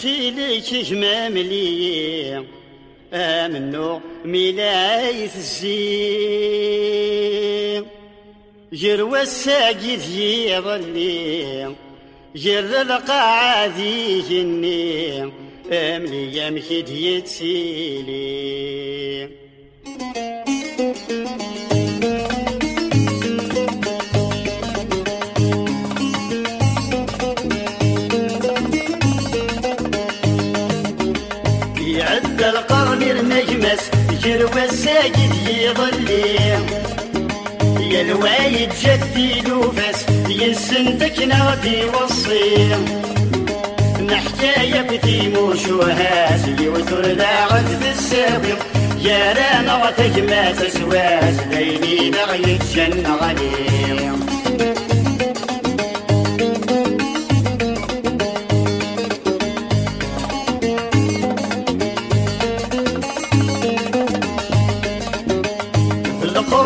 تخيلك جمام لي امنو ملايث الزين جر الساقي ذي ظلي جر القاعة ذي جني أملي يمشي ديتسيلي يعد القرن المجمس جرو الساجد يظلي. يا الوايد جدي لوفس يسندك نادي وصي نحكاية بتيموش وهازلي وترداعد في السابق. يا رانا وتجمع تسواس ليلي بغي الجنة غنيم.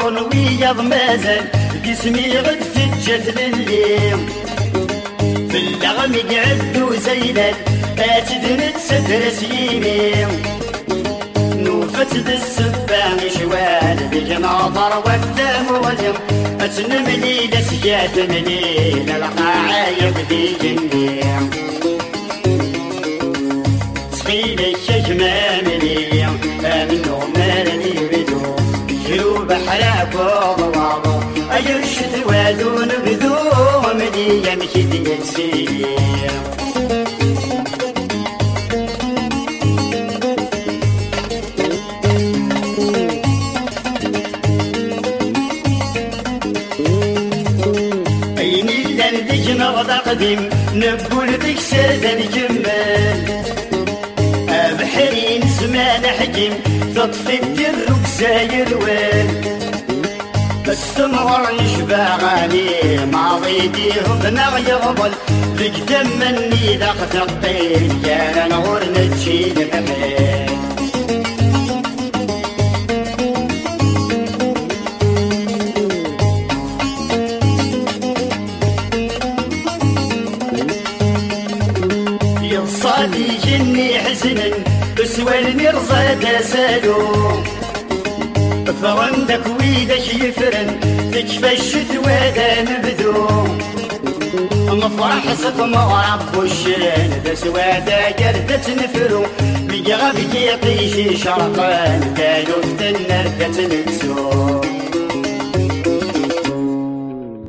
القرن ويض مازال جسمي غد في الجد في اللغم قعد وزيلل اتدنت ستر سيمي نوفت بالسبان شوال بجناظر والدم ولم اتنملي لسيات منيل القاعة يبدي جنيم وضواضو أيرشد وادون بذو مدي يمشي نغض قديم نقول بك سادة الجمال بحرين زمان حجم تطفي الدر وين استمر يشبع ما ضيديه بنغ يغبل ذيك دمني ذاق تقيل يا نغور نتشيل بحيل يصادي جني حزنا. بسوى المرصد سالو فرندك ويدش يفرن تكفى الشتوى ذا نبذو مفرح سقم رب الشين بسوى ذا جردة نفرو بيغا بيقيش شرقان في النردة نتسو